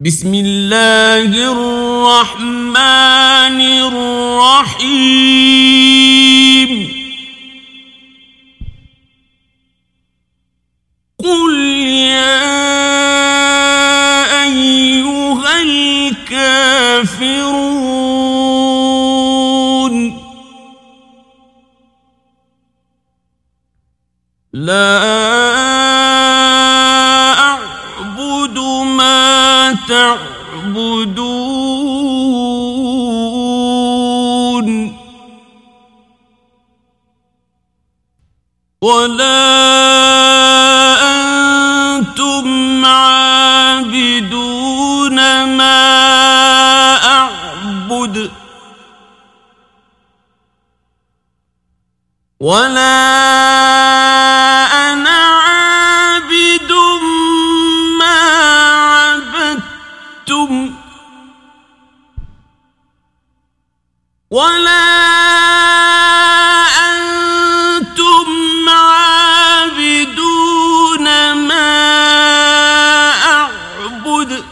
بسم اللہ الرحمن الرحیم قل یا ایوہا الكافرون لا تعبدون ولا انتم عابدون ما اعبد ولا ولا أنتم عابدون ما أعبد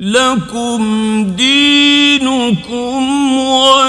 لكم دينكم ولي